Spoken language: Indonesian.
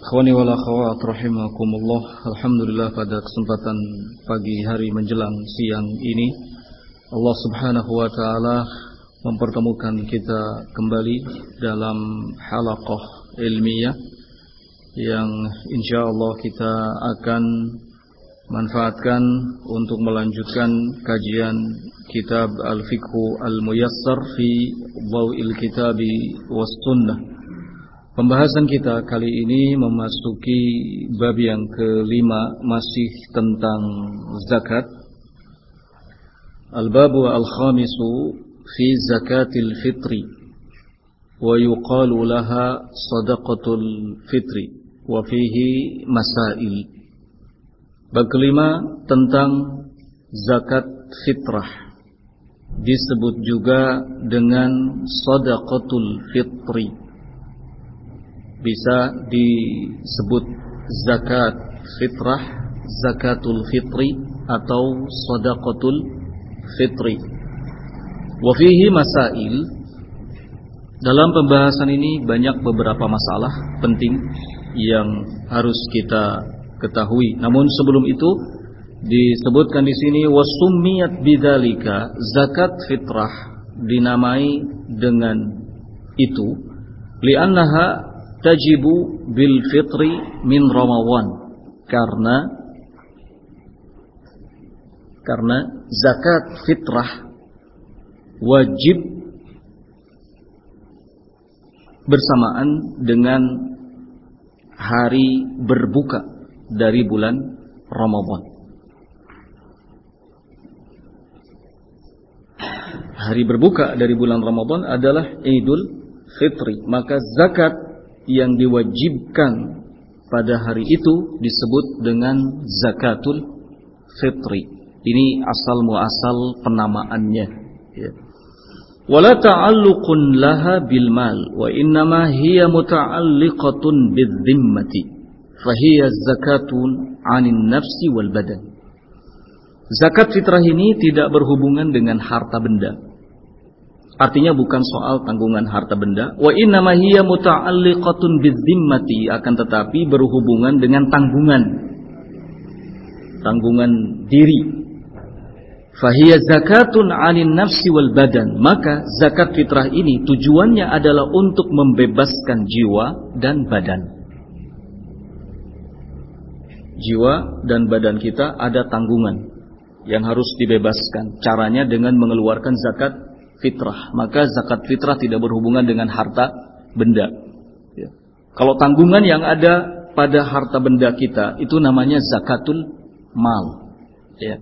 Khawani wal akhawat rahimakumullah. Alhamdulillah pada kesempatan pagi hari menjelang siang ini Allah subhanahu wa ta'ala mempertemukan kita kembali dalam halaqah ilmiah yang insya Allah kita akan manfaatkan untuk melanjutkan kajian kitab Al-Fiqhu Al-Muyassar fi Dhawil Kitabi was Sunnah Pembahasan kita kali ini memasuki bab yang kelima masih tentang zakat. Al-babu al-khamisu fi zakatil fitri wa yuqalu laha sadaqatul fitri wa fihi masail. Bab kelima tentang zakat fitrah disebut juga dengan sadaqatul fitri bisa disebut zakat fitrah, zakatul fitri atau sadaqatul fitri. Wa fihi masail dalam pembahasan ini banyak beberapa masalah penting yang harus kita ketahui. Namun sebelum itu disebutkan di sini wasummiyat bidzalika zakat fitrah dinamai dengan itu li'annaha tajibu bil fitri min Ramadan karena karena zakat fitrah wajib bersamaan dengan hari berbuka dari bulan Ramadan. Hari berbuka dari bulan Ramadan adalah Idul Fitri. Maka zakat yang diwajibkan pada hari itu disebut dengan zakatul fitri. Ini asal muasal penamaannya. Ya. Wala ta'alluqun laha bil mal wa innama hiya muta'alliqatun bidhimmati fahiya zakatun 'anil nafsi wal badan. Zakat fitrah ini tidak berhubungan dengan harta benda. Artinya bukan soal tanggungan harta benda. Wa inna hiya muta'alliqatun bidzimmati akan tetapi berhubungan dengan tanggungan. Tanggungan diri. Fahiyya zakatun 'anil nafsi wal badan. Maka zakat fitrah ini tujuannya adalah untuk membebaskan jiwa dan badan. Jiwa dan badan kita ada tanggungan yang harus dibebaskan. Caranya dengan mengeluarkan zakat fitrah. Maka zakat fitrah tidak berhubungan dengan harta benda. Ya. Kalau tanggungan yang ada pada harta benda kita itu namanya zakatul mal. Ya.